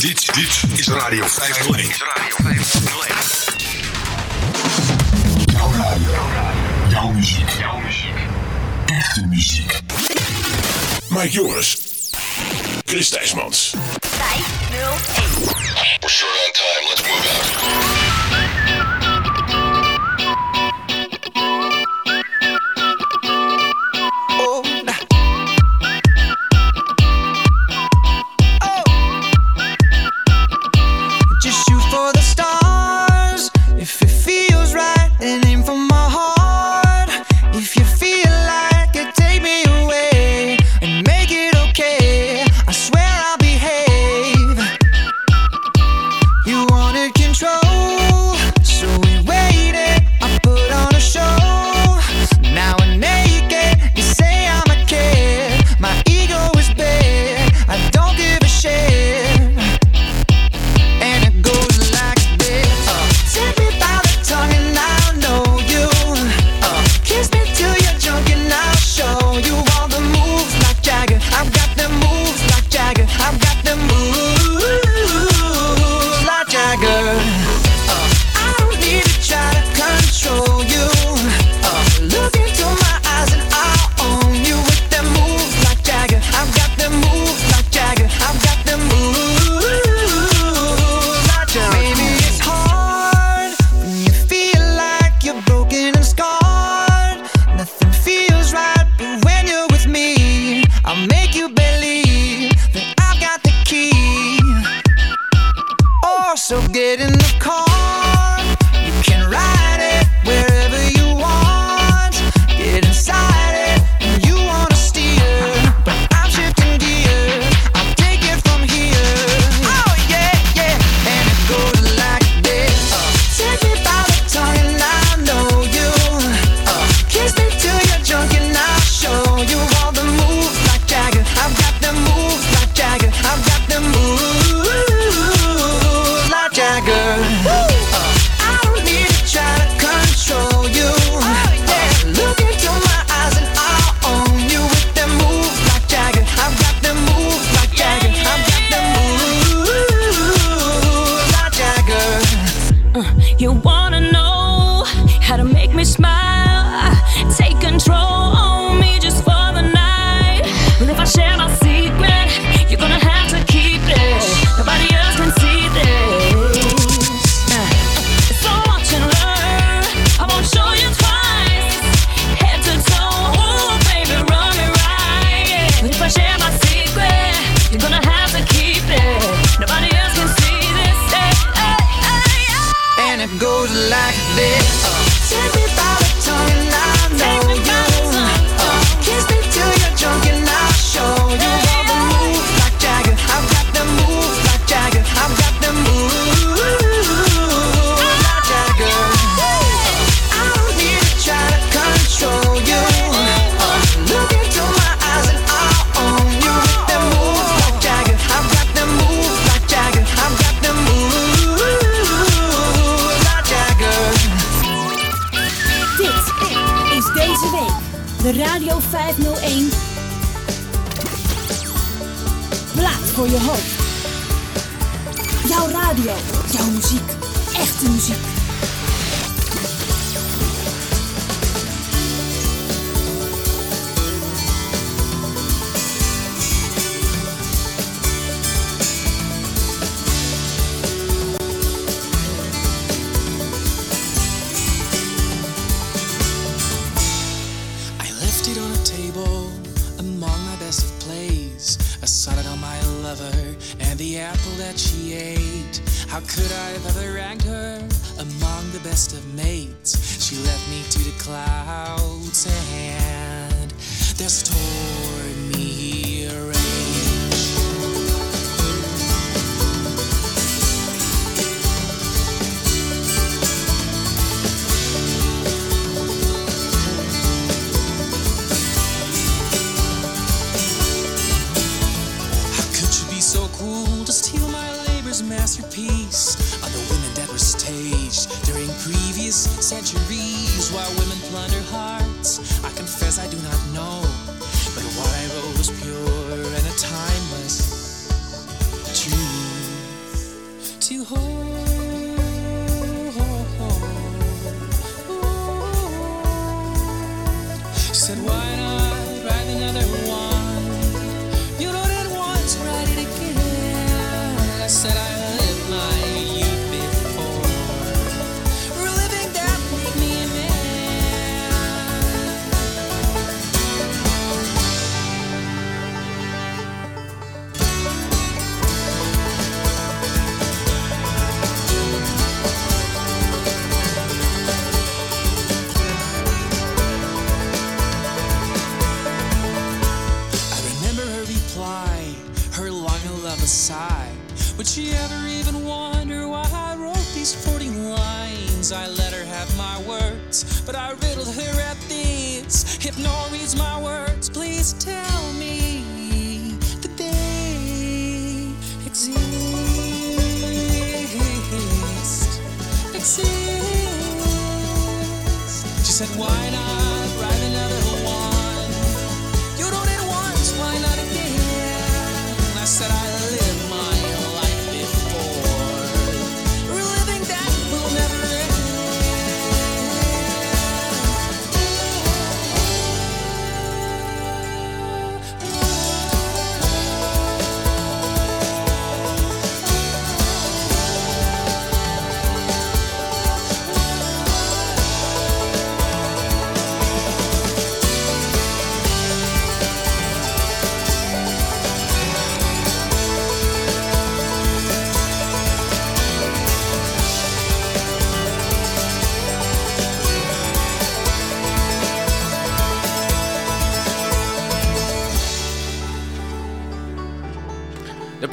Dit, dit is Radio 501. Radio 501. Jouw radio. Jouw muziek. Jouw muziek. Echte muziek. Mike Joris. Chris Thijsmans. 501. We're short on time. Let's move out. voor je hoofd. Jouw radio, jouw muziek, echte muziek.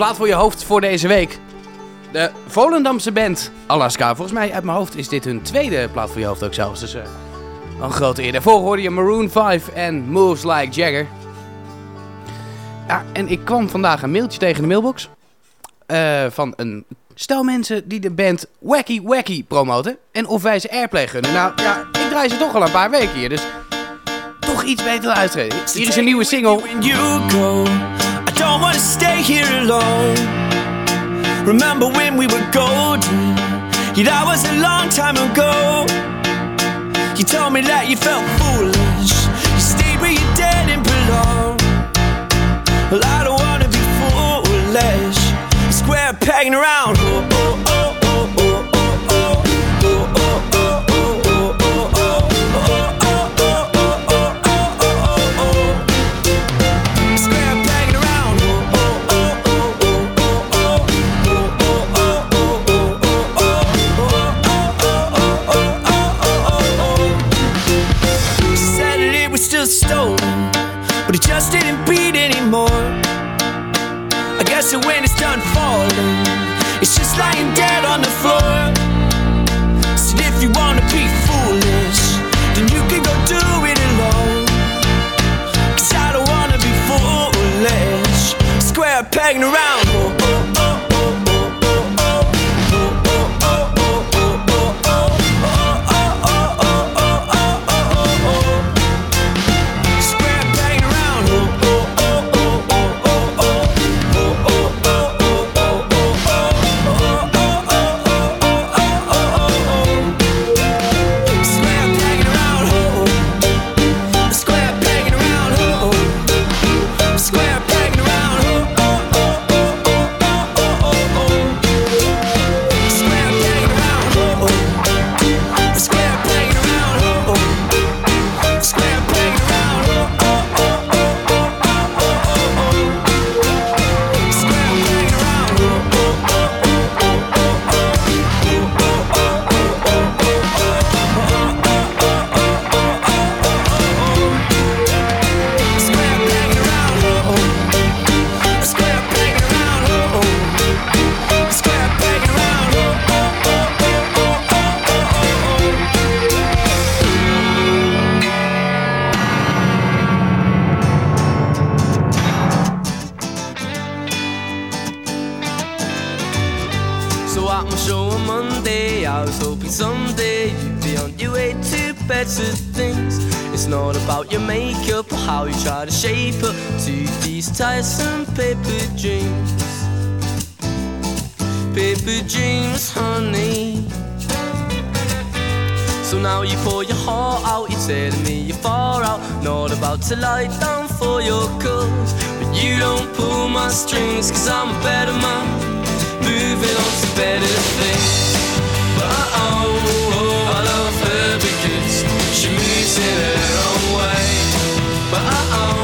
plaat voor je hoofd voor deze week. De Volendamse band Alaska. Volgens mij uit mijn hoofd is dit hun tweede plaat voor je hoofd ook zelfs. Dus eh, een grote eer. Daarvoor hoorde je Maroon 5 en Moves Like Jagger. Ja, en ik kwam vandaag een mailtje tegen de mailbox. Eh, van een stel mensen die de band Wacky Wacky promoten. En of wij ze airplay gunnen. Nou ja, ik draai ze toch al een paar weken hier. Dus toch iets beter uitreden. Hier is een nieuwe single. don't wanna stay here alone. Remember when we were golden? Yeah, that was a long time ago. You told me that you felt foolish. You stayed where you didn't belong. Well, I don't wanna be foolish. Square pegging around. ignorant about to lie down for your cause. But you don't pull my strings, cause I'm a better man, moving on to better things. But oh, oh, I love her because she moves in her own way. But oh,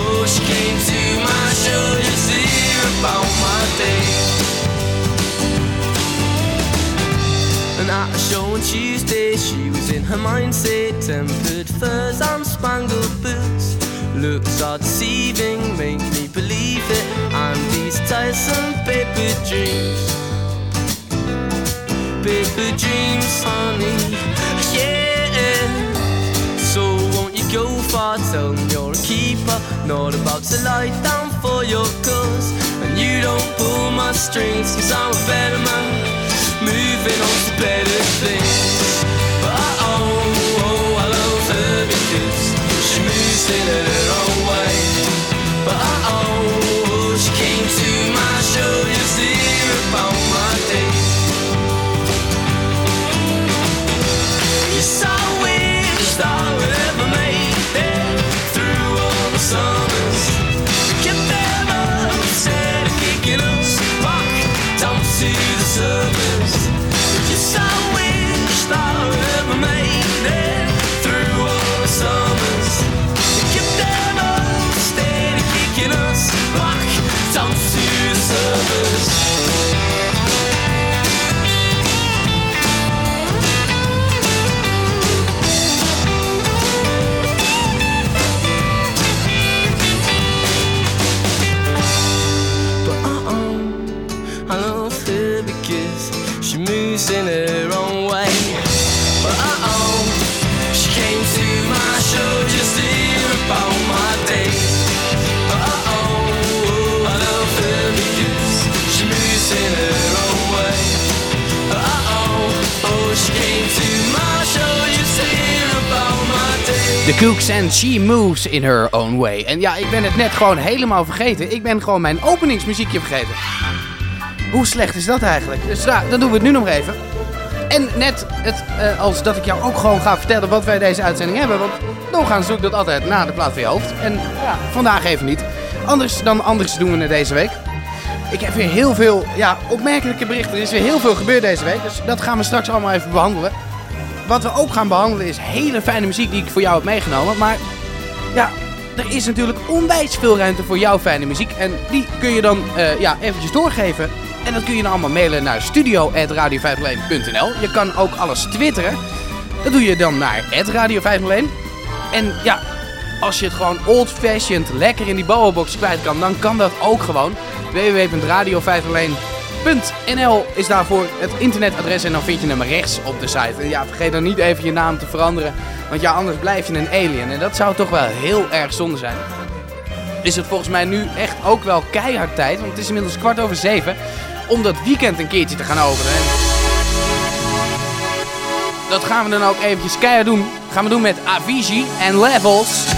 oh, she came to my show to hear about my day. And at a show on Tuesday, she was in her mindset. Tempered furs and spangled boots. Looks are deceiving, make me believe it. And these tiresome paper dreams. Paper dreams, honey. Yeah. So won't you go far? Tell me you're a keeper. Not about to lie down for your cause. And you don't pull my strings, cause I'm a better man moving on to better things. And She Moves in Her Own Way. En ja, ik ben het net gewoon helemaal vergeten. Ik ben gewoon mijn openingsmuziekje vergeten. Hoe slecht is dat eigenlijk? Dus nou, dan doen we het nu nog even. En net het, eh, als dat ik jou ook gewoon ga vertellen wat wij deze uitzending hebben. Want doorgaans doe ik dat altijd na de plaat van je hoofd. En ja, vandaag even niet. Anders dan anders doen we het deze week. Ik heb weer heel veel ja, opmerkelijke berichten. Er is weer heel veel gebeurd deze week. Dus dat gaan we straks allemaal even behandelen. Wat we ook gaan behandelen is hele fijne muziek die ik voor jou heb meegenomen. Maar ja, er is natuurlijk onwijs veel ruimte voor jouw fijne muziek. En die kun je dan eh, ja, eventjes doorgeven. En dat kun je dan allemaal mailen naar studio.radio501.nl. Je kan ook alles twitteren. Dat doe je dan naar @radio501. En ja, als je het gewoon old-fashioned lekker in die babbelbox kwijt kan, dan kan dat ook gewoon. www.radio501.nl is daarvoor het internetadres en dan vind je hem rechts op de site. En ja, vergeet dan niet even je naam te veranderen, want ja, anders blijf je een alien. En dat zou toch wel heel erg zonde zijn. Is het volgens mij nu echt ook wel keihard tijd, want het is inmiddels kwart over zeven, om dat weekend een keertje te gaan openen. En dat gaan we dan ook eventjes keihard doen. Gaan we doen met Avicii en Levels.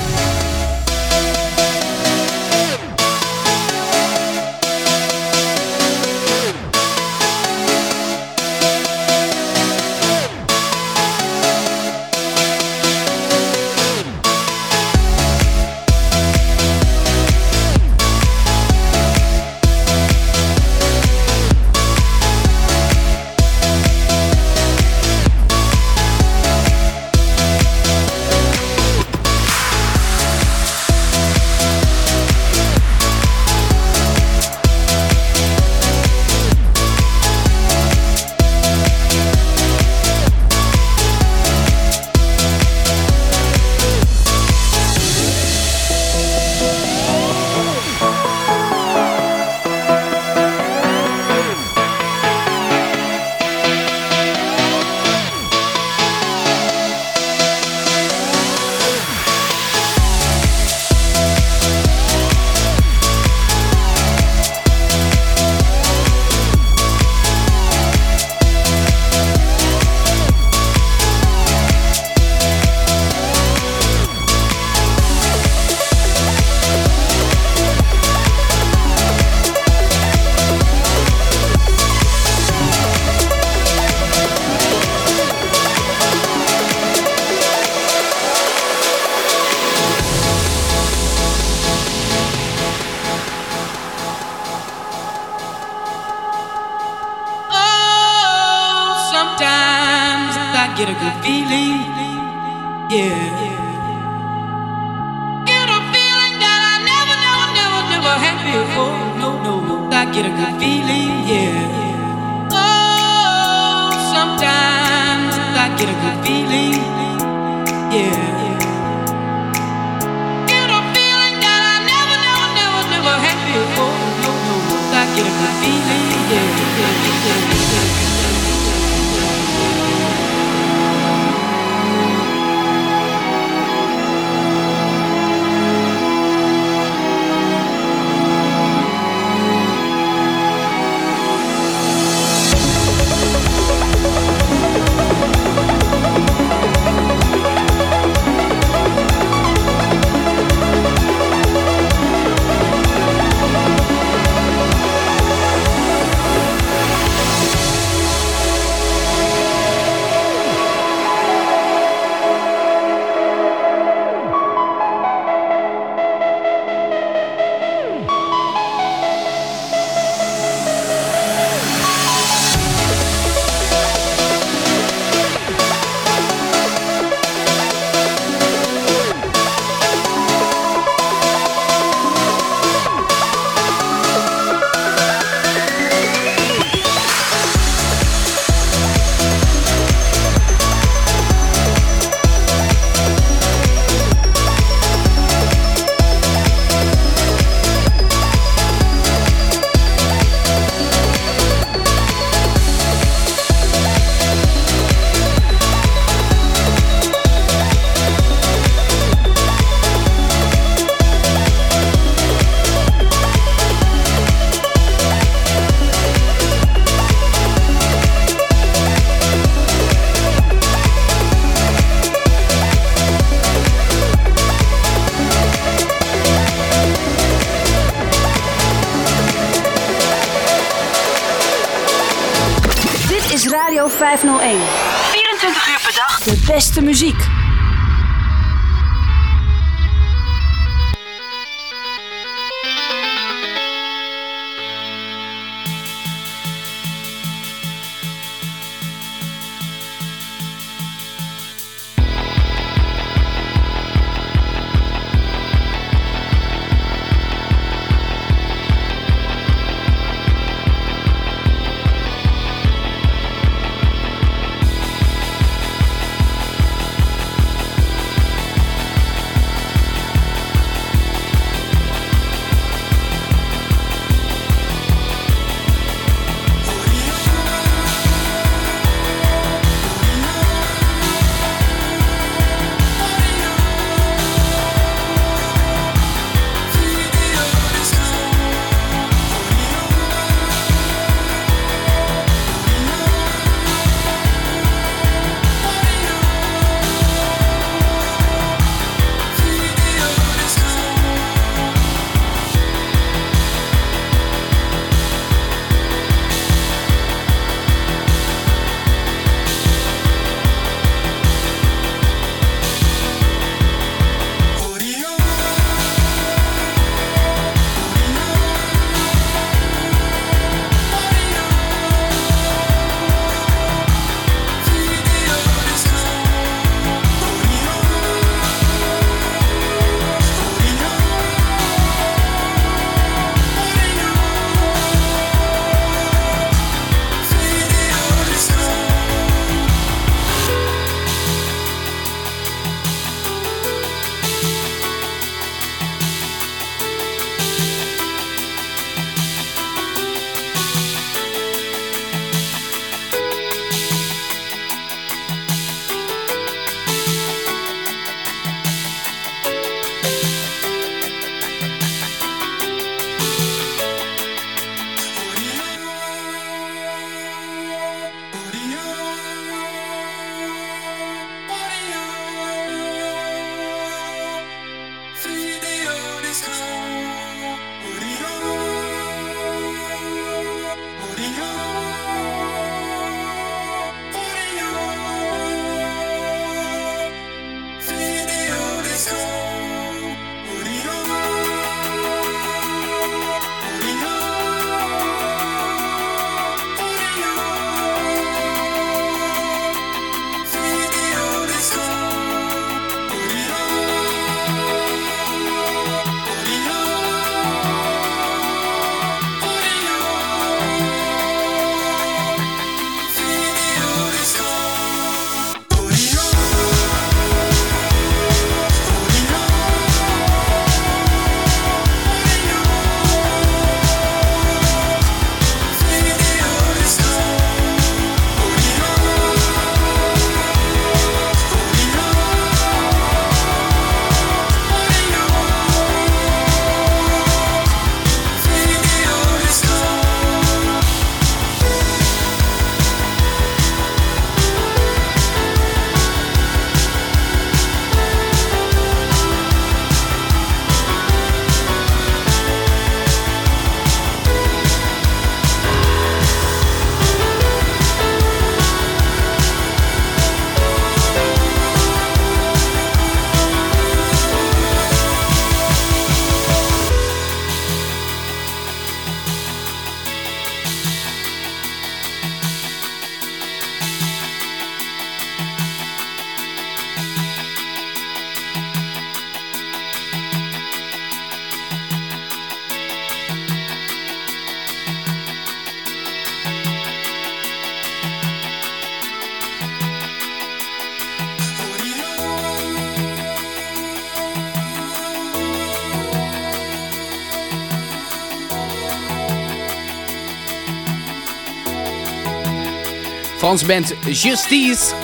Franse band Justice.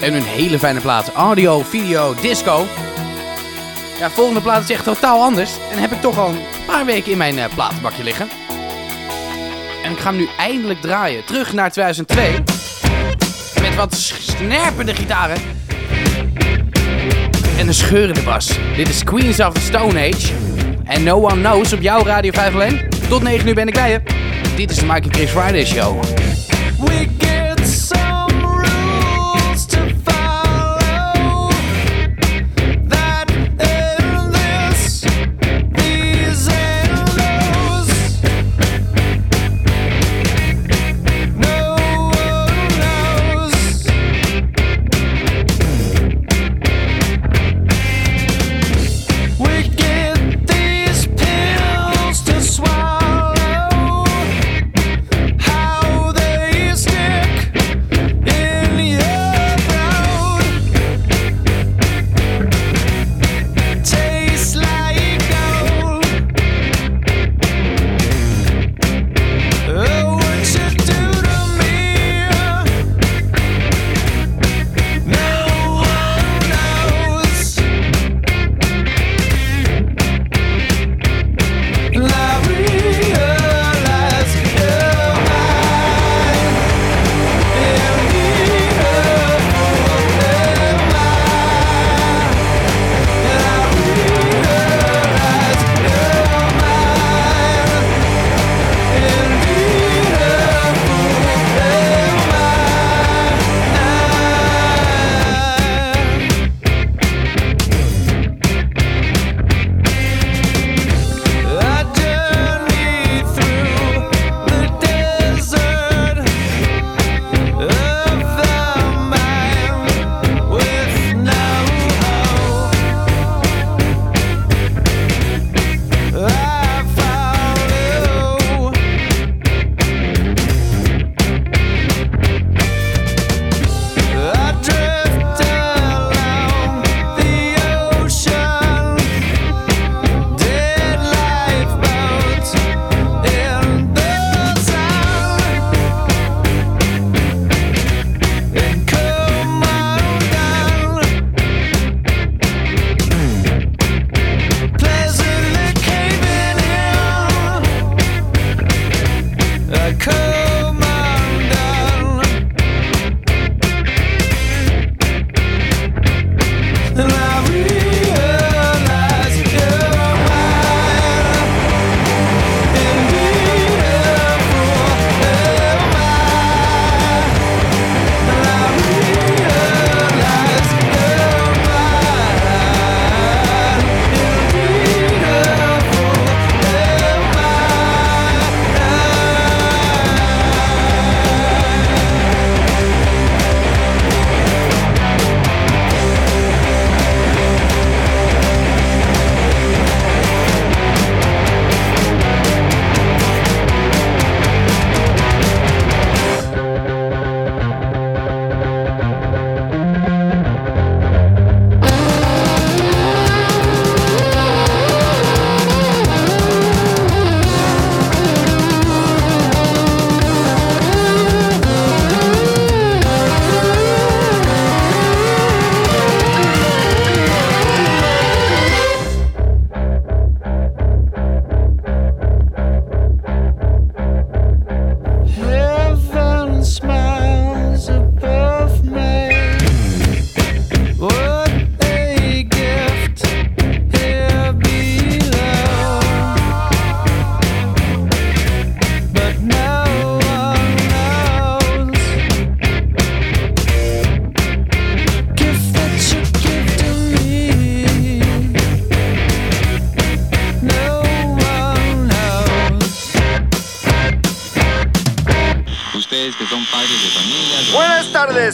En een hele fijne plaat. Audio, video, disco. Ja, volgende plaat is echt totaal anders. En heb ik toch al een paar weken in mijn uh, platenbakje liggen. En ik ga hem nu eindelijk draaien. Terug naar 2002. Met wat snerpende gitaren. En een scheurende bas. Dit is Queens of the Stone Age. En No One Knows op jouw Radio 501. Tot 9 uur ben ik bij je. Dit is de Mike Chris Friday Show.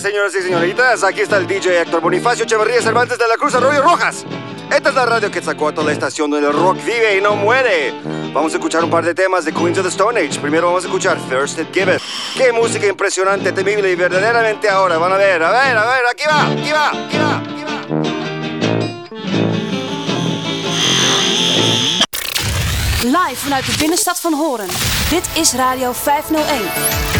Señoras y señoritas. Aquí está el DJ Héctor Bonifacio Echeverría Cervantes de la Cruz Arroyo Rojas. Esta es la radio que sacó a toda la estación donde el rock vive y no muere. Vamos a escuchar un par de temas de Queens of the Stone Age. Primero vamos a escuchar First It Giveth. Qué música impresionante, temible y verdaderamente ahora. Van a ver, a ver, a ver. Aquí va, aquí va, aquí va, aquí va. Live vanuit de binnenstad van Horen. Dit is Radio 501.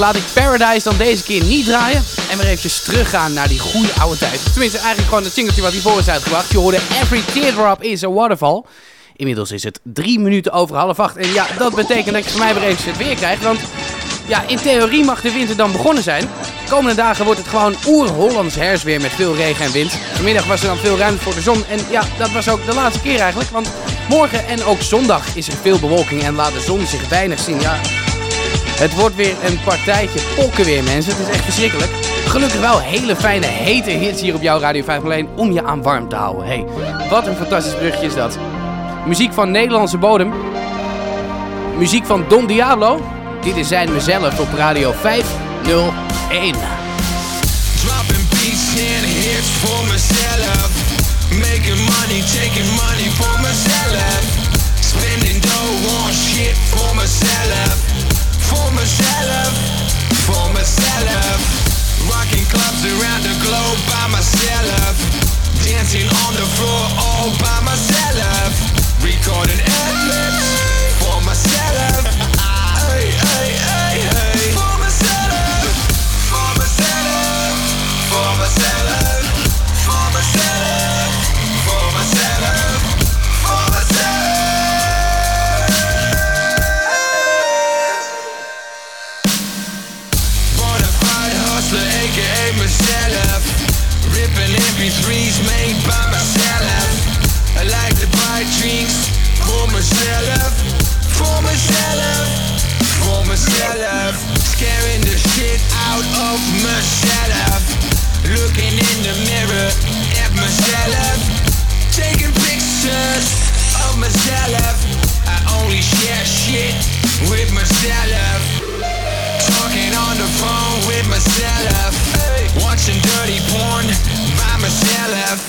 Laat ik Paradise dan deze keer niet draaien. En weer eventjes teruggaan naar die goede oude tijd. Tenminste, eigenlijk gewoon het singeltje wat hiervoor is uitgebracht. Je hoorde Every Teardrop is a Waterfall. Inmiddels is het drie minuten over half acht. En ja, dat betekent dat ik van mij weer eventjes het weer krijg. Want ja, in theorie mag de winter dan begonnen zijn. De komende dagen wordt het gewoon oer-Hollands herfstweer met veel regen en wind. Vanmiddag was er dan veel ruimte voor de zon. En ja, dat was ook de laatste keer eigenlijk. Want morgen en ook zondag is er veel bewolking en laat de zon zich weinig zien. Ja, het wordt weer een partijtje pokken weer, mensen. Het is echt verschrikkelijk. Gelukkig wel hele fijne, hete hits hier op jouw Radio 501 om je aan warm te houden. Hey, wat een fantastisch brugje is dat. Muziek van Nederlandse bodem. Muziek van Don Diablo. Dit is zijn mezelf op Radio 501. Dropping beats and hits for myself. Making money, taking money for myself. Spending dough on shit for myself. For myself. For myself. Rocking clubs around the globe by myself. Dancing on the floor all by myself. Recording epics for myself. threes made by myself. I like to buy drinks for myself, for myself, for myself. Scaring the shit out of myself. Looking in the mirror at myself. Taking pictures of myself. I only share shit with myself. Talking on the phone with myself. Watching dirty porn myself.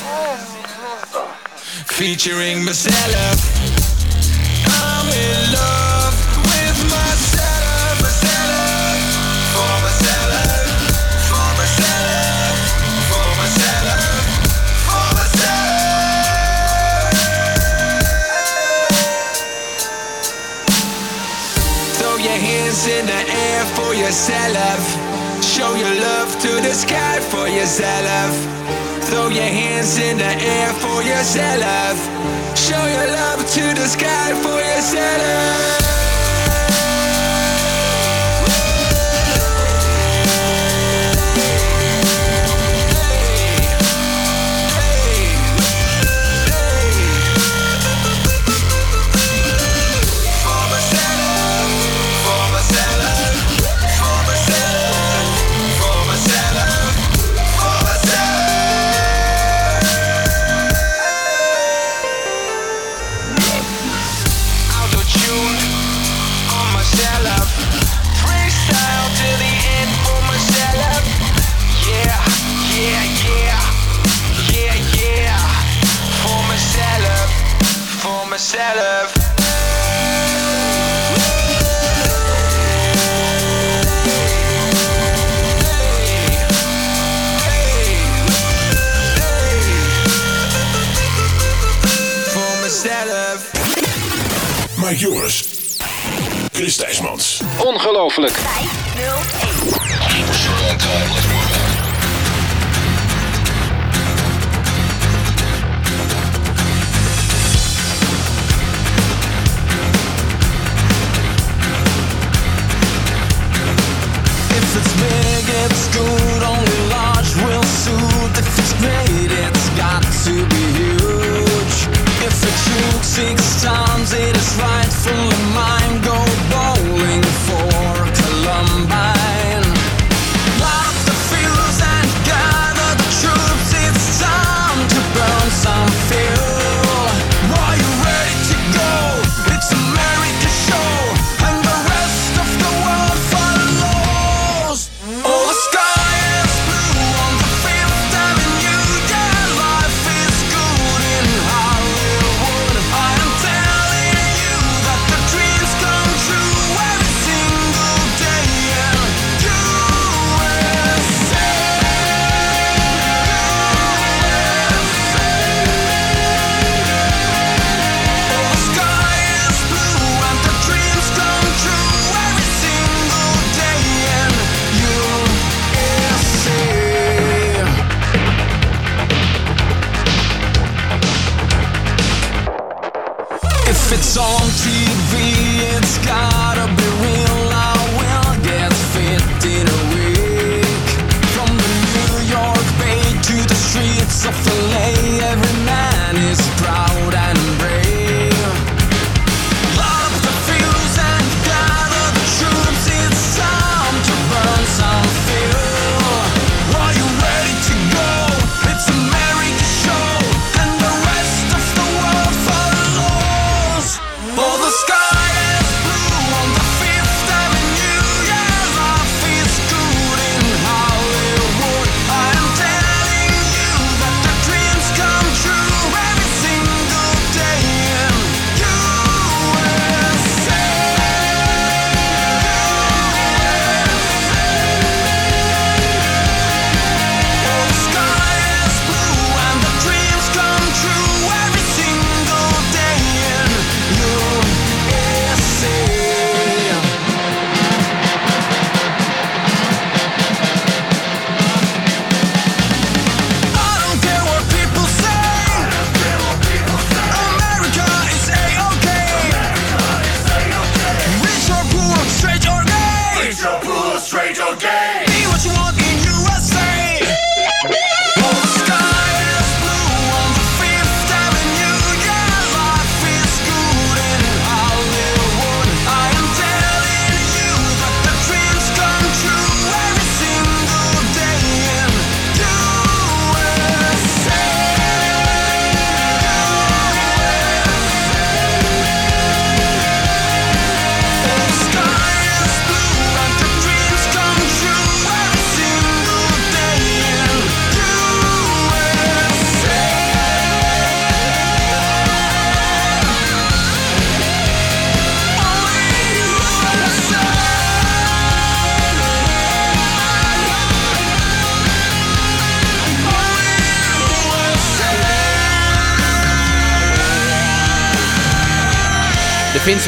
Featuring myself. I'm in love with myself. Myself. For myself. For myself. For myself. For myself. Throw your hands in the air for yourself. Show your love to the sky for yourself. Throw your hands in the air for yourself. Show your love to the sky for yourself. Jongens, Chris Thijsmans. Ongelooflijk. 501.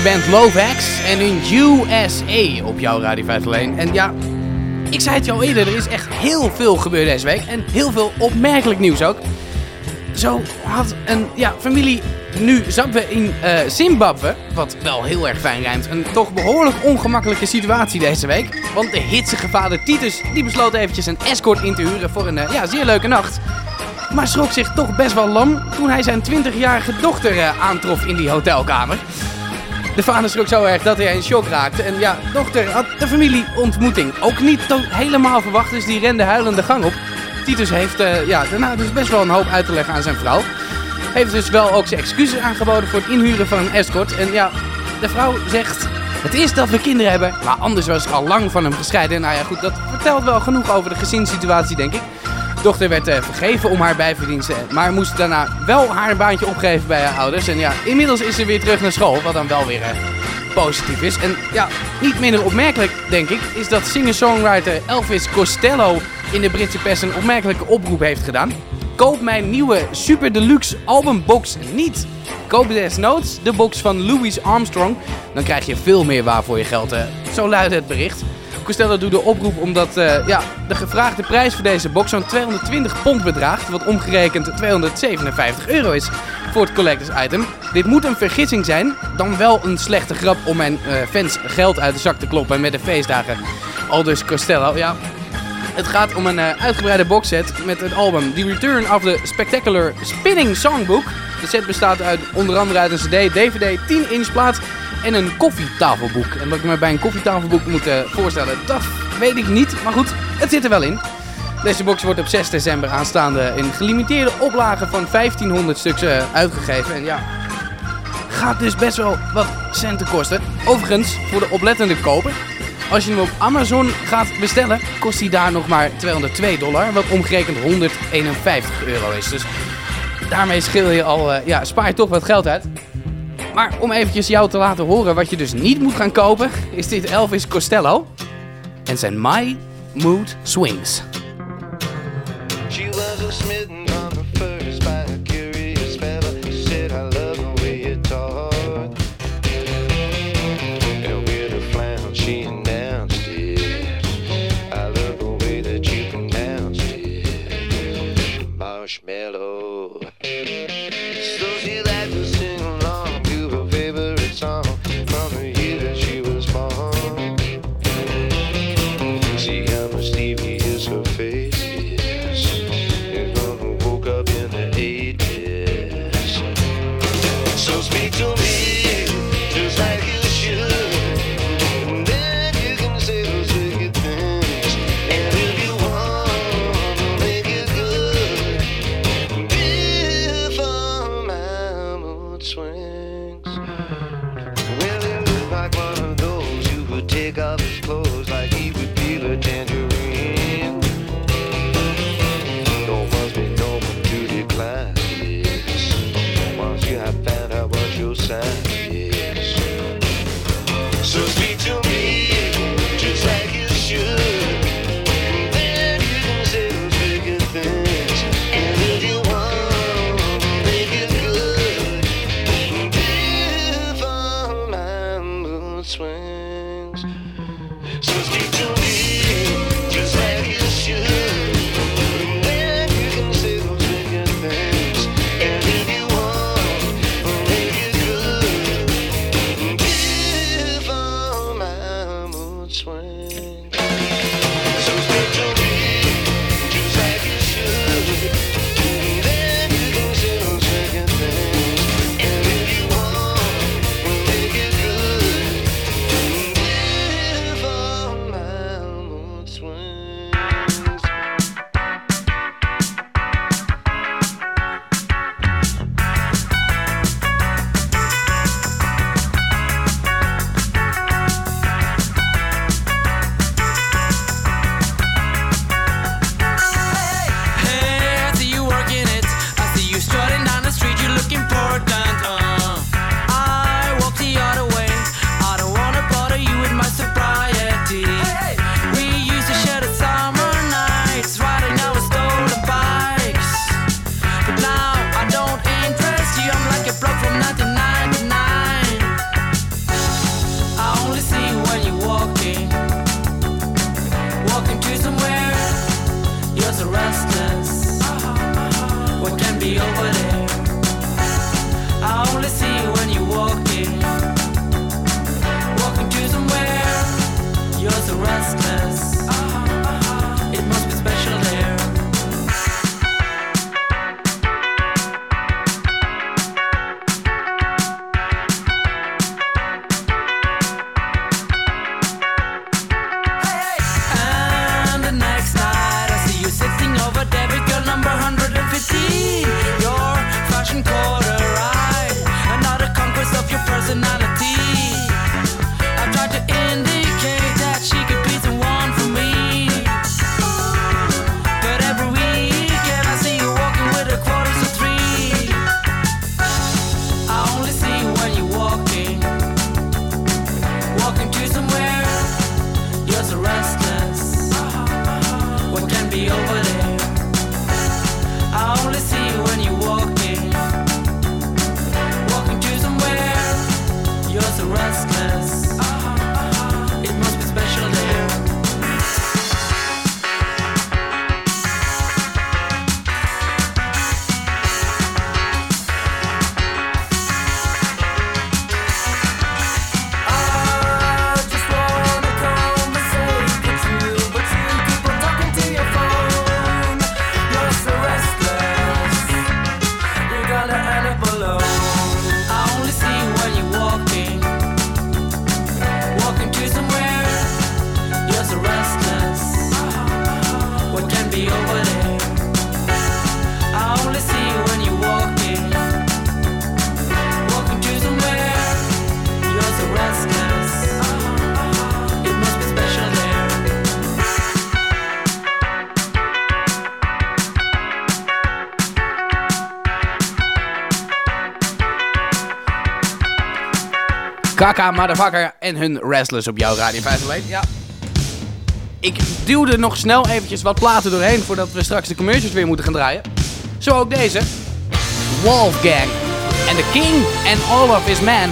Band Lovax en hun USA op jouw Radio 501. En ja, ik zei het al eerder, er is echt heel veel gebeurd deze week. En heel veel opmerkelijk nieuws ook. Zo had een ja, familie nu in eh, Zimbabwe, wat wel heel erg fijn rijmt, een toch behoorlijk ongemakkelijke situatie deze week. Want de hitsige vader Titus die besloot eventjes een escort in te huren voor een eh, ja, zeer leuke nacht. Maar schrok zich toch best wel lam toen hij zijn 20-jarige dochter eh, aantrof in die hotelkamer. De vader schrok zo erg dat hij in shock raakte. En ja, dochter had de familieontmoeting ook niet helemaal verwacht, dus die rende huilend de gang op. Titus heeft eh, ja, daarna dus best wel een hoop uit te leggen aan zijn vrouw. Heeft dus wel ook zijn excuses aangeboden voor het inhuren van een escort. En ja, de vrouw zegt... Het is dat we kinderen hebben, maar anders was ik al lang van hem gescheiden. Nou ja, goed, dat vertelt wel genoeg over de gezinssituatie, denk ik. Dochter werd eh, vergeven om haar bijverdiensten, maar moest daarna wel haar baantje opgeven bij haar ouders. En ja, inmiddels is ze weer terug naar school, wat dan wel weer eh, positief is. En ja, niet minder opmerkelijk, denk ik, is dat singer-songwriter Elvis Costello in de Britse pers een opmerkelijke oproep heeft gedaan. Koop mijn nieuwe Super Deluxe albumbox niet. Koop desnoods de box van Louis Armstrong. Dan krijg je veel meer waar voor je geld. eh. Zo luidt het bericht. Costello doet de oproep omdat eh, ja, de gevraagde prijs voor deze box zo'n 220 pond bedraagt. Wat omgerekend 257 euro is voor het collectors item. Dit moet een vergissing zijn. Dan wel een slechte grap om mijn eh, fans geld uit de zak te kloppen met de feestdagen. Aldus Costello. Ja, het gaat om een eh, uitgebreide boxset met het album The Return of the Spectacular Spinning Songbook. De set bestaat uit onder andere uit een CD, DVD, 10-inch plaat en een koffietafelboek. En wat ik me bij een koffietafelboek moet eh, voorstellen, dat weet ik niet. Maar goed, het zit er wel in. Deze box wordt op 6 december aanstaande in gelimiteerde oplagen van 1500 stuks eh, uitgegeven. En ja, gaat dus best wel wat centen kosten. Overigens, voor de oplettende koper, als je hem op Amazon gaat bestellen, kost hij daar nog maar 202 dollar, wat omgerekend 151 euro is. Dus daarmee schil je al, eh, ja, spaar je toch wat geld uit. Maar om eventjes jou te laten horen wat je dus niet moet gaan kopen, is dit Elvis Costello en zijn My Mood Swings. I love the way. Marshmallow. Kaka, motherfucker en hun wrestlers op jouw Radio 501. Ja. Ik duwde nog snel eventjes wat platen doorheen voordat we straks de commercials weer moeten gaan draaien. Zo ook deze. Wolfgang and the King and all of his men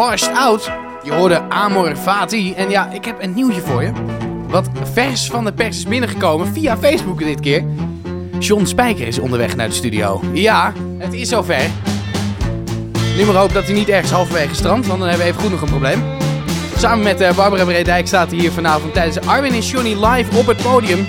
Washed Out. Je hoorde Amor Fati. En ja, ik heb een nieuwtje voor je. Wat vers van de pers is binnengekomen via Facebook dit keer. John Spijker is onderweg naar de studio. Ja, het is zover. Nu maar hoop dat hij niet ergens halverwege strandt, want dan hebben we even goed nog een probleem. Samen met eh, Barbara Breedijk staat hij hier vanavond tijdens Armin en Johnny live op het podium.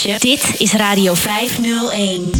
Dit is Radio 501.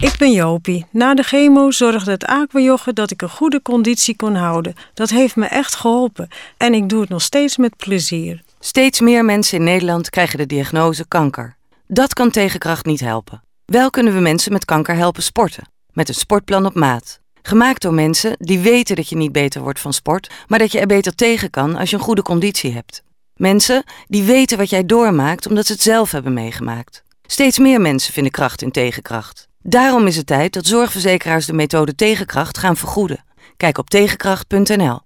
Ik ben Jopie. Na de chemo zorgde het aquajoggen dat ik een goede conditie kon houden. Dat heeft me echt geholpen. En ik doe het nog steeds met plezier. Steeds meer mensen in Nederland krijgen de diagnose kanker. Dat kan tegenkracht niet helpen. Wel kunnen we mensen met kanker helpen sporten. Met een sportplan op maat. Gemaakt door mensen die weten dat je niet beter wordt van sport, maar dat je er beter tegen kan als je een goede conditie hebt. Mensen die weten wat jij doormaakt omdat ze het zelf hebben meegemaakt. Steeds meer mensen vinden kracht in tegenkracht. Daarom is het tijd dat zorgverzekeraars de methode tegenkracht gaan vergoeden. Kijk op tegenkracht.nl.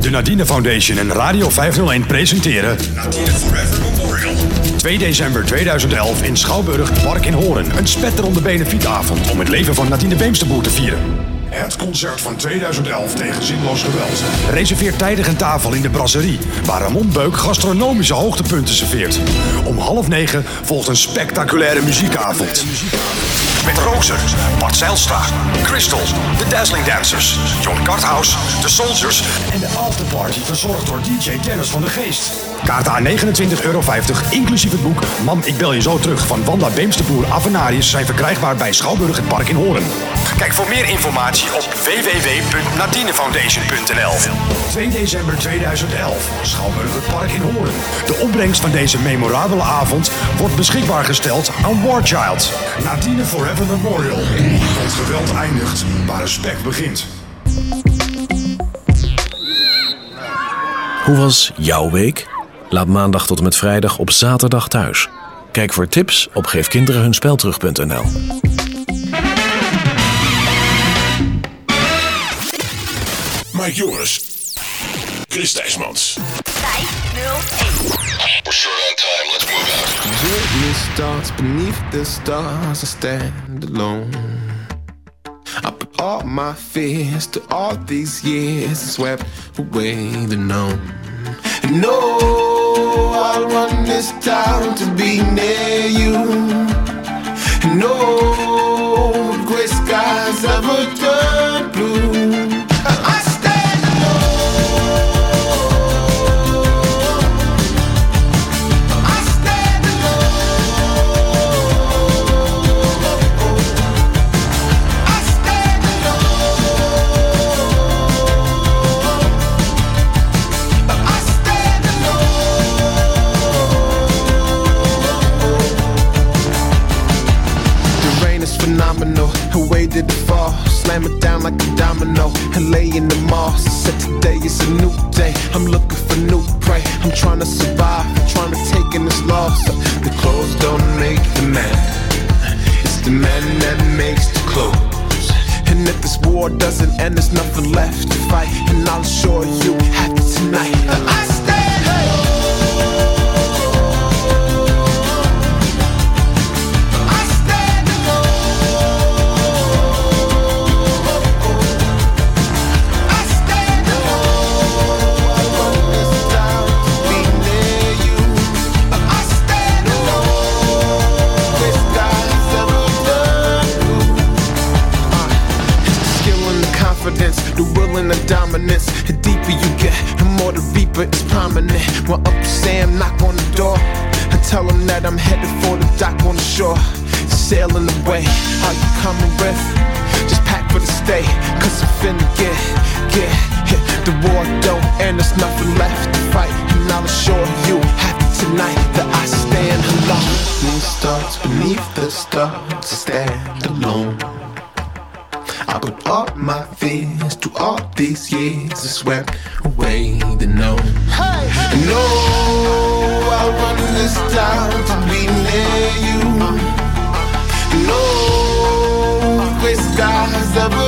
De Nadine Foundation en Radio 501 presenteren... Nadine Forever Memorial. 2 december 2011 in Schouwburg Park in Horen. Een spetterende benefietavond om het leven van Nadine Beemsterboer te vieren. Het concert van 2011 tegen zinloos geweld. Reserveer tijdig een tafel in de brasserie, waar Ramon Beuk gastronomische hoogtepunten serveert. Om half negen volgt een spectaculaire muziekavond. Met Rozer, Bart Zijlstra, Crystal, The Dazzling Dancers, John Carthouse, The Soldiers en de afterparty verzorgd door DJ Dennis van de Geest. Kaarten aan 29,50 euro, inclusief het boek Mam, ik bel je zo terug van Wanda Beemsterboer Avenarius zijn verkrijgbaar bij Schouwburg het Park in Horen. Kijk voor meer informatie op www.nadinefoundation.nl 2 december 2011, Schouwburg het Park in Horen. De opbrengst van deze memorabele avond wordt beschikbaar gesteld aan Warchild. Nadine Forever Memorial. Want geweld eindigt waar respect begint. Hoe was jouw week? Laat maandag tot en met vrijdag op zaterdag thuis. Kijk voor tips op geefkinderenhunspelterug.nl. Mike Joris. Chris Thijsmans. 501. Journey starts beneath the stars. I stand alone. I put all my fears to all these years and swept away the known. No, I'll run this town to be near you. And no, gray skies ever turn blue. Slam it down like a domino and lay in the moss. I Said today is a new day. I'm looking for new prey. I'm trying to survive, trying to take in this loss. The clothes don't make the man. It's the man that makes the clothes. And if this war doesn't end, there's nothing left to fight. And I'll assure you, happy tonight. Will the dominance. The deeper you get, the more the reaper is prominent. When Uncle Sam knock on the door, I tell him that I'm headed for the dock on the shore. Sailing away, are you coming with? Just pack for the stay, cause I'm finna get, get hit. The war don't end, there's nothing left to fight. And I'll assure you, happy tonight that I stand alone. Moon starts beneath the stars, stand alone. I put all my fears to all these years and swept away the known. And no, I'll run this town to be near you. No, gray skies ever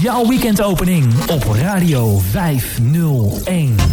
jouw weekendopening op Radio 501.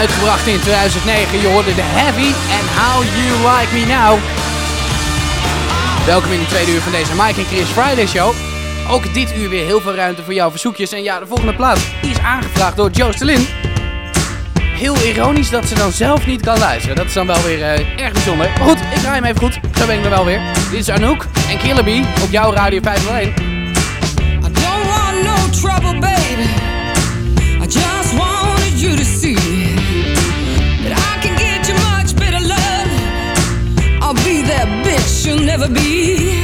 uitgebracht in 2009. Je hoorde de Heavy and How You Like Me Now. Welkom in de tweede uur van deze Mike en Chris Friday Show. Ook dit uur weer heel veel ruimte voor jouw verzoekjes. En ja, de volgende plaats is aangevraagd door Joostelin. Heel ironisch dat ze dan zelf niet kan luisteren. Dat is dan wel weer eh, erg bijzonder. Maar goed, ik draai hem even goed. Zo ben ik er wel weer. Dit is Anouk en Killaby op jouw Radio 501. I don't want no trouble, baby. I just wanted you to see. she'll never be.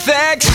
Thanks.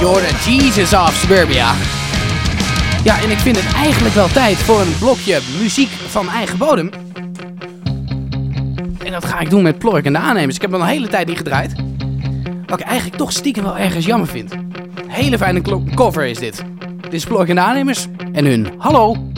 Jordan Jesus of Suburbia. Ja, en ik vind het eigenlijk wel tijd voor een blokje muziek van eigen bodem. En dat ga ik doen met Plork en de aannemers. Ik heb hem al een hele tijd niet gedraaid. Wat ik eigenlijk toch stiekem wel ergens jammer vind. Hele fijne cover is dit. Dit is Plork en de aannemers en hun Hallo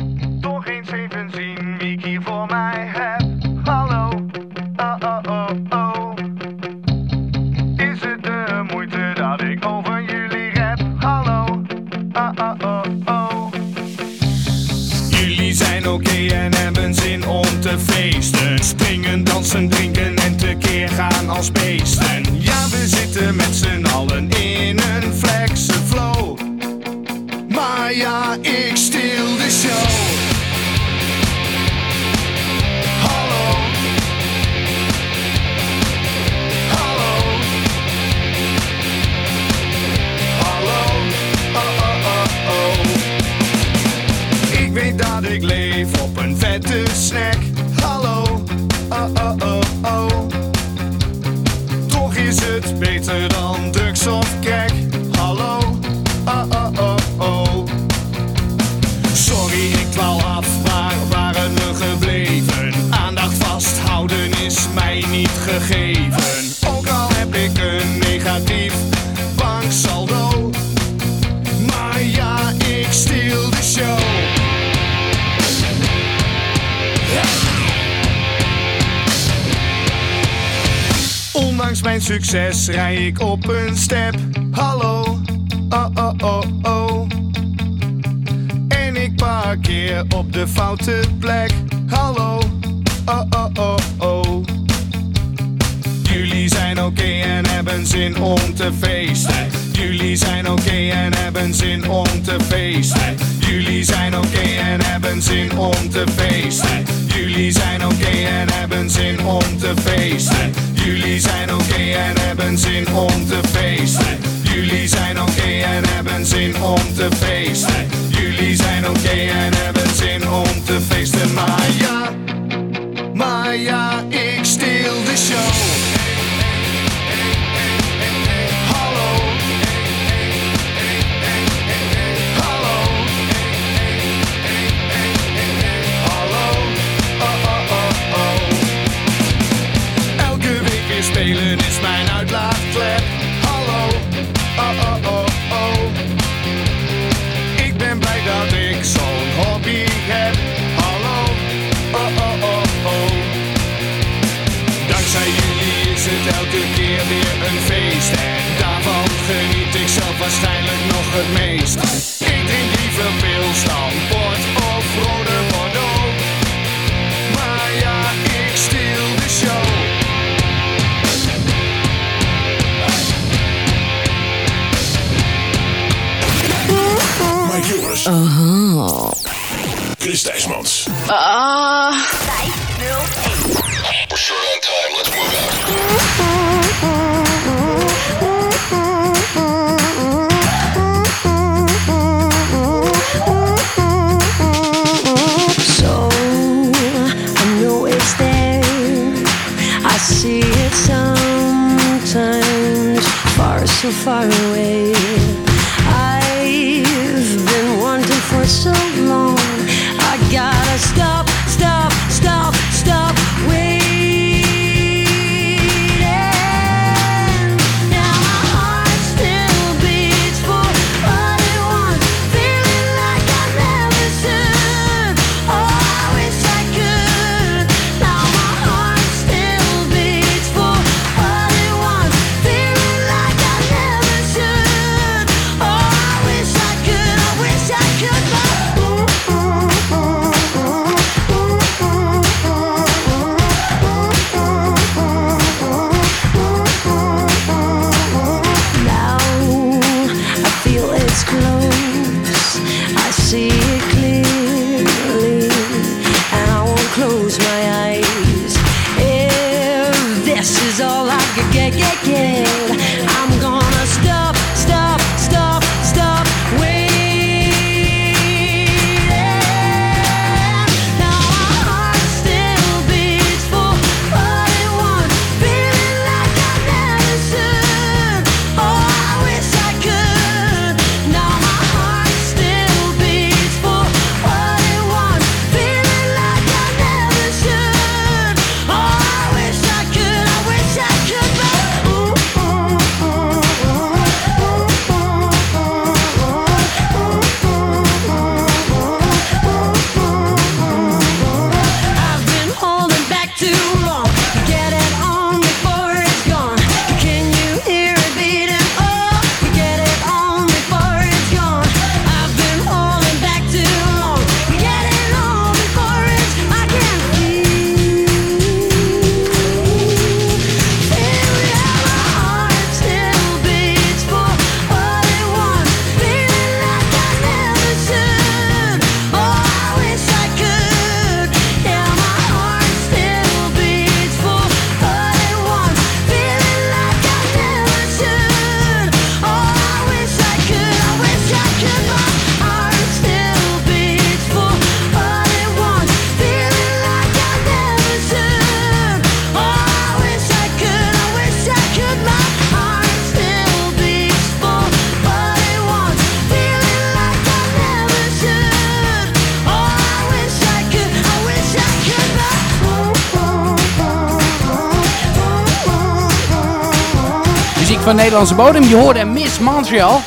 Nederlandse bodem. Je hoorde Miss Montreal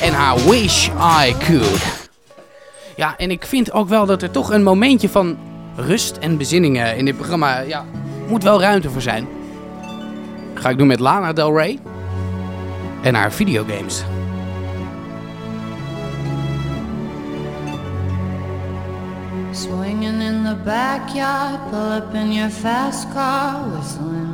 en haar Wish I Could. Ja, en ik vind ook wel dat er toch een momentje van rust en bezinning eh, in dit programma... Ja, moet wel ruimte voor zijn. Ga ik doen met Lana Del Rey. En haar videogames. Swinging in the backyard, pull up in your fast car, whistling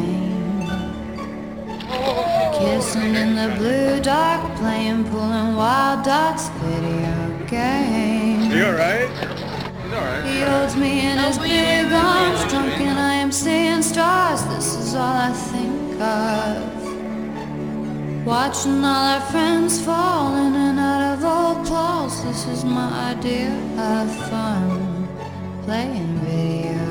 Kissing in the blue dark, playing pool and wild dogs, video game. You alright? He's alright. He holds me in his big arms, drunk and I am seeing stars. This is all I think of. Watching all our friends fall in and out of old clothes. This is my idea of fun. Playing video games.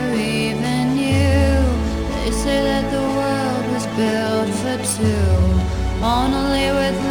Only with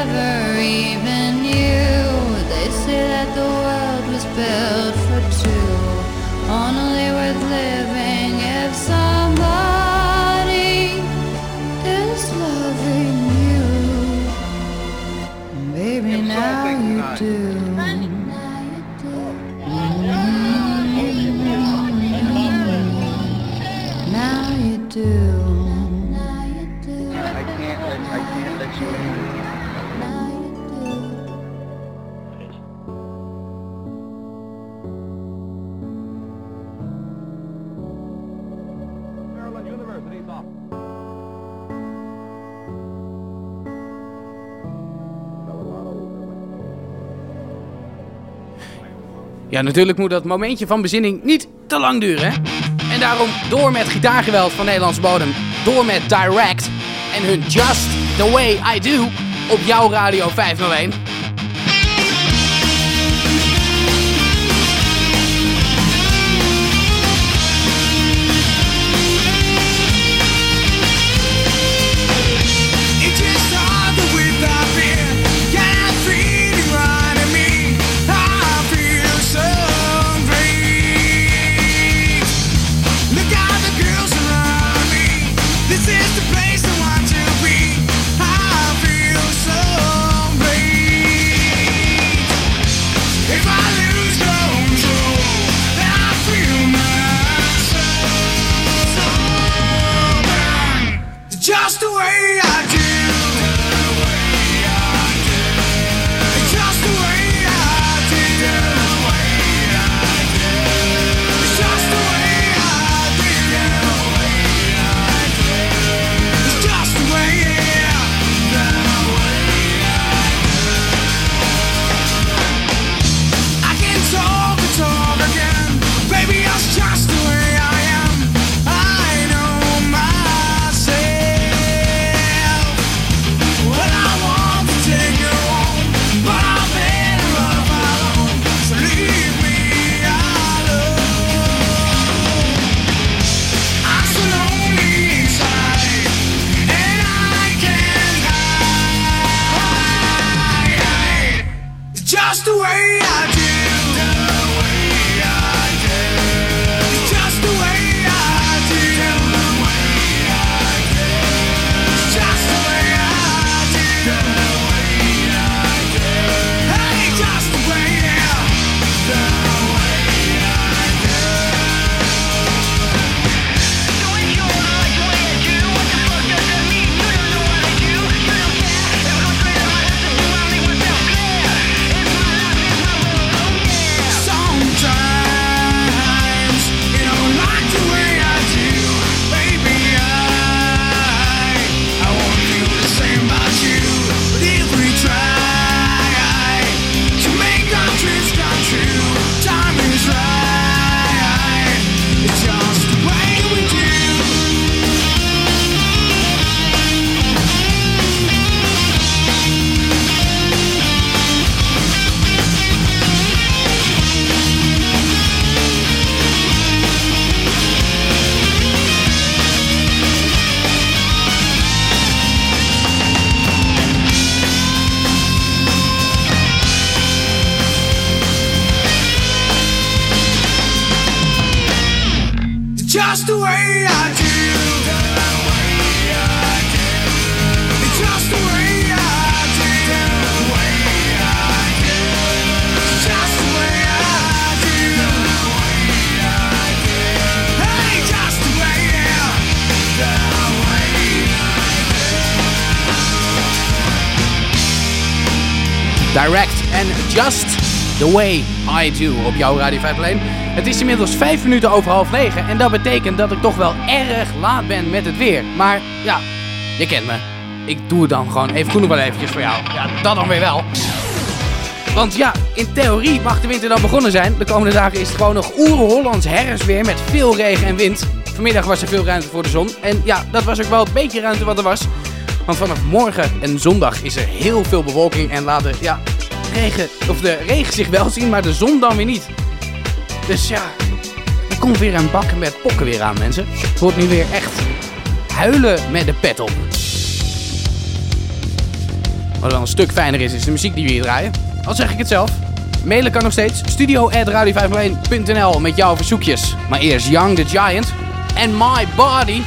built for two, only worth living if somebody is loving you. Baby, now you do. Natuurlijk moet dat momentje van bezinning niet te lang duren. En daarom door met gitaargeweld van Nederlands bodem. Door met Direct en hun Just The Way I Do op jouw Radio 501. Just the Way I Do op jouw Radio 5 alleen. Het is inmiddels 5 minuten over half 9 en dat betekent dat ik toch wel erg laat ben met het weer. Maar ja, je kent me. Ik doe het dan gewoon even nog wel eventjes voor jou. Ja, dat dan weer wel. Want ja, in theorie mag de winter dan begonnen zijn. De komende dagen is het gewoon nog oer-Hollands herfstweer met veel regen en wind. Vanmiddag was er veel ruimte voor de zon. En ja, dat was ook wel een beetje ruimte wat er was. Want vanaf morgen en zondag is er heel veel bewolking en laten ja, regen, of de regen zich wel zien, maar de zon dan weer niet. Dus ja, er komt weer een bak met pokken weer aan mensen. Het wordt nu weer echt huilen met de pet op. Wat wel een stuk fijner is, is de muziek die we hier draaien. Al zeg ik het zelf. Mailen kan nog steeds. studio.radio501.nl met jouw verzoekjes. Maar eerst Young the Giant en My Body.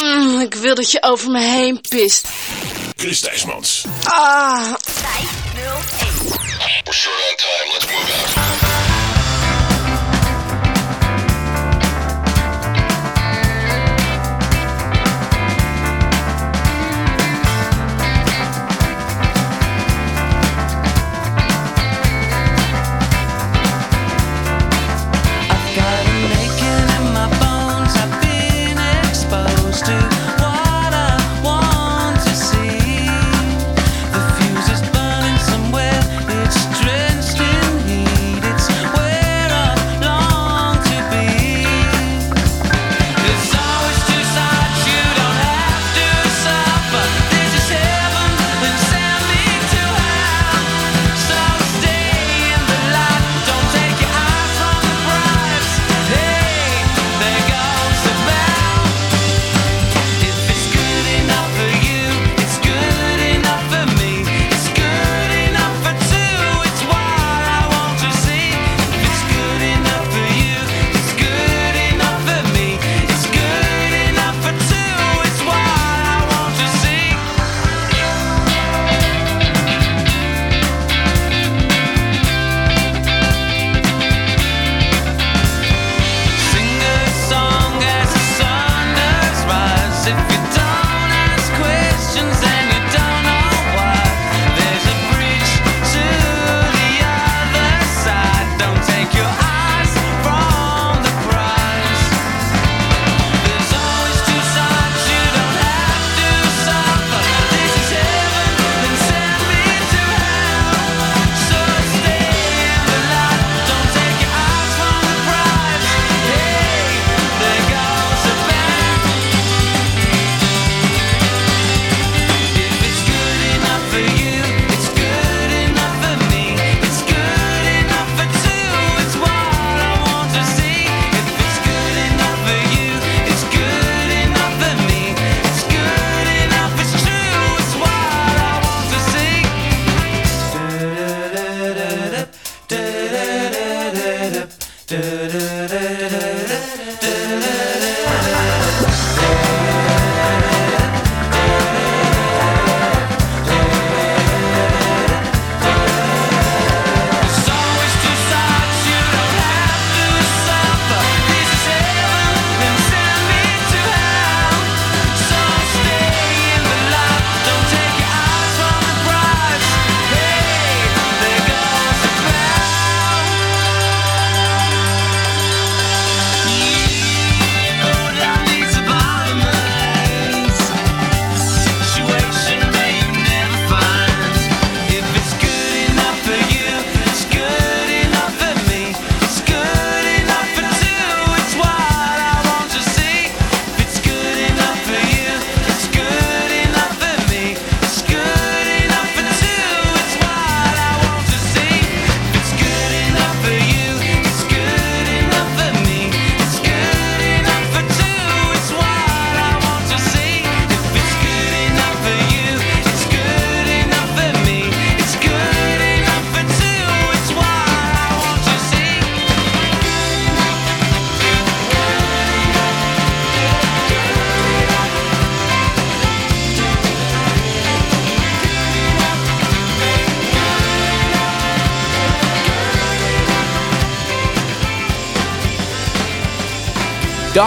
Nieuws. Mm, ik wil dat je over me heen pist. Chris Thijsmans. Ah. 501. We're short on time, let's move out.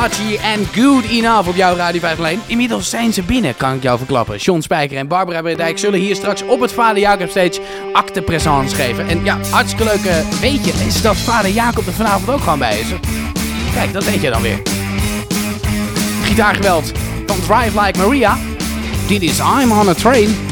Dodgy en Good Enough op jouw Radio 501. Inmiddels zijn ze binnen, kan ik jou verklappen. Sean Spijker en Barbara Bredijk zullen hier straks op het Vader Jacob Stage acte présence geven. En ja, hartstikke leuke weet je is dat Vader Jacob er vanavond ook gewoon bij is. Kijk, dat weet je dan weer. Gitaargeweld van Drive Like Maria. Dit is I'm on a Train.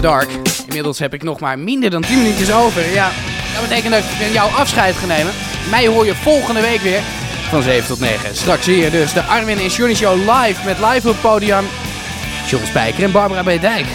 Dark. Inmiddels heb ik nog maar minder dan 10 minuutjes over. Ja, dat betekent dat ik jou afscheid ga nemen. Mij hoor je volgende week weer van 7 tot 9. Straks hier dus de Armin en Johnny Show live met live op podium. John Spijker en Barbara B. Dijk.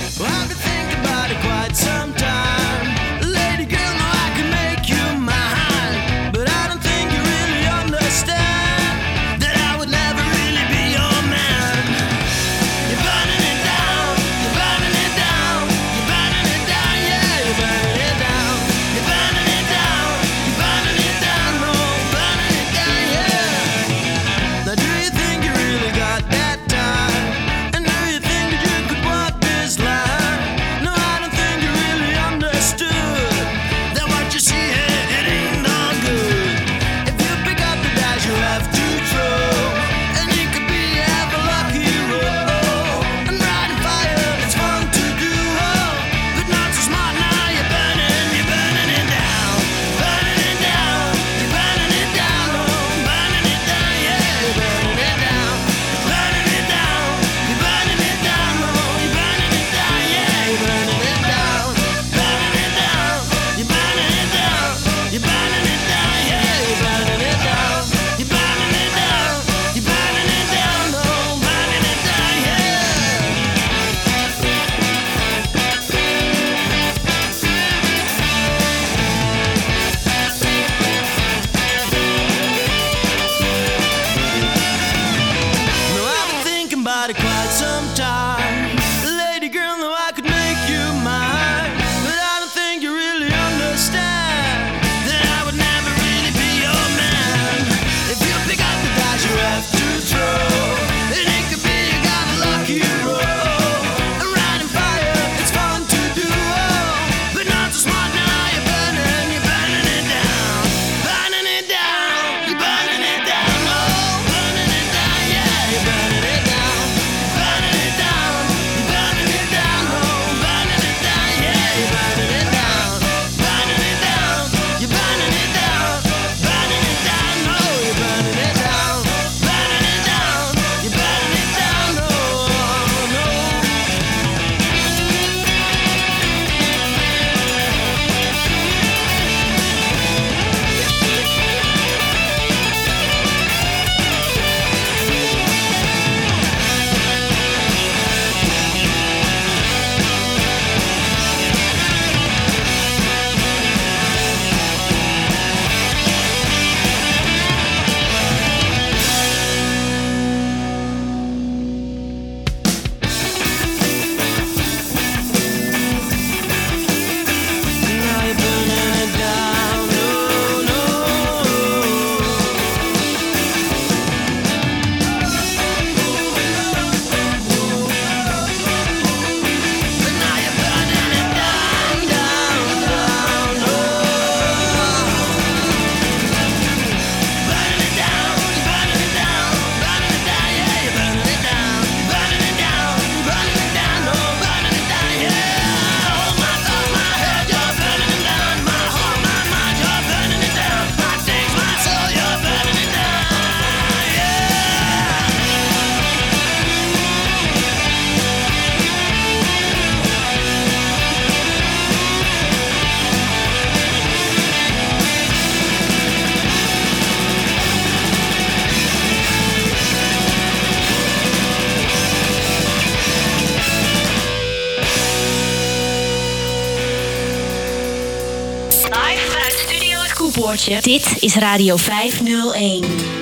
Dit is Radio 501.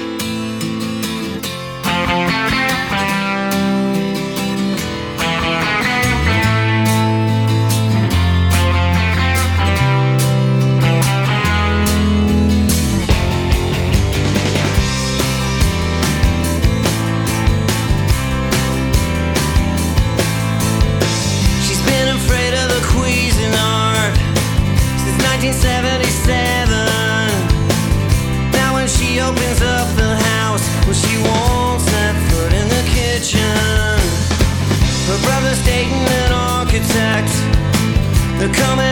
They're coming